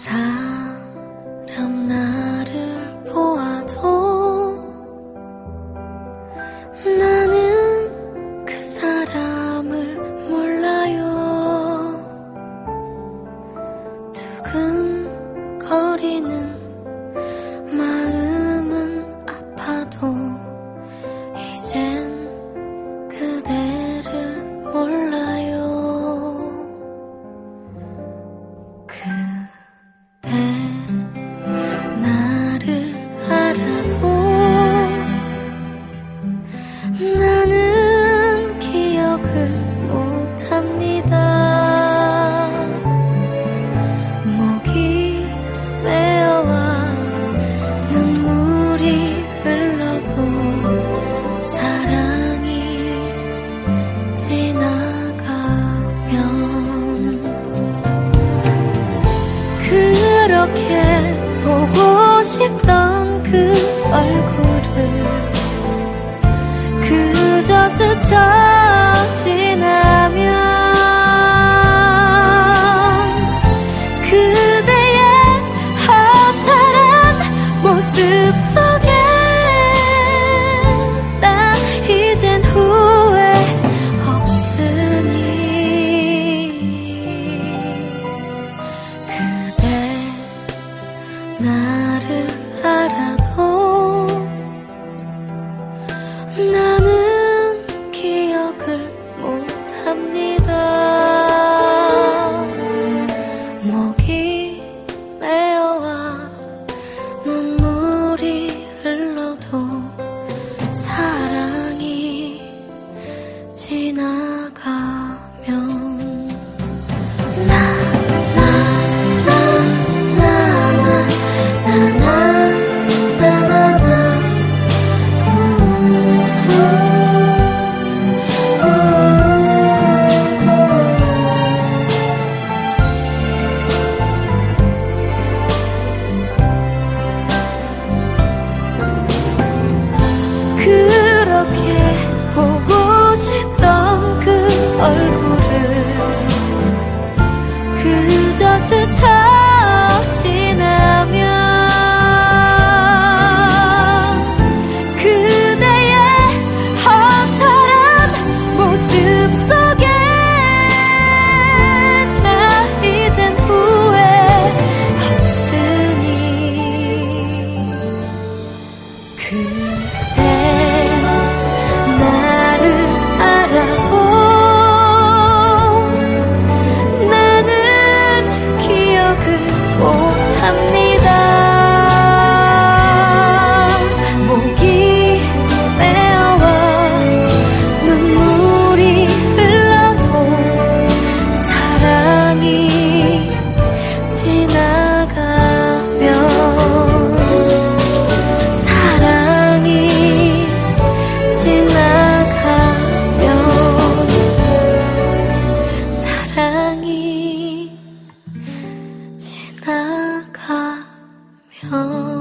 사람 나를 보아도 나는 그 사람을 몰라요. 두근 그렇게 보고 싶던 그 얼굴을 그저 스쳐 지나면 그대의 허탈한 모습 속에 나 이젠 후 나를 알아도 나는 기억을 못합니다. 목이 메어와 눈물이 흘러도 사랑이 지나가 싶던 그 얼굴을 그저 스쳐 后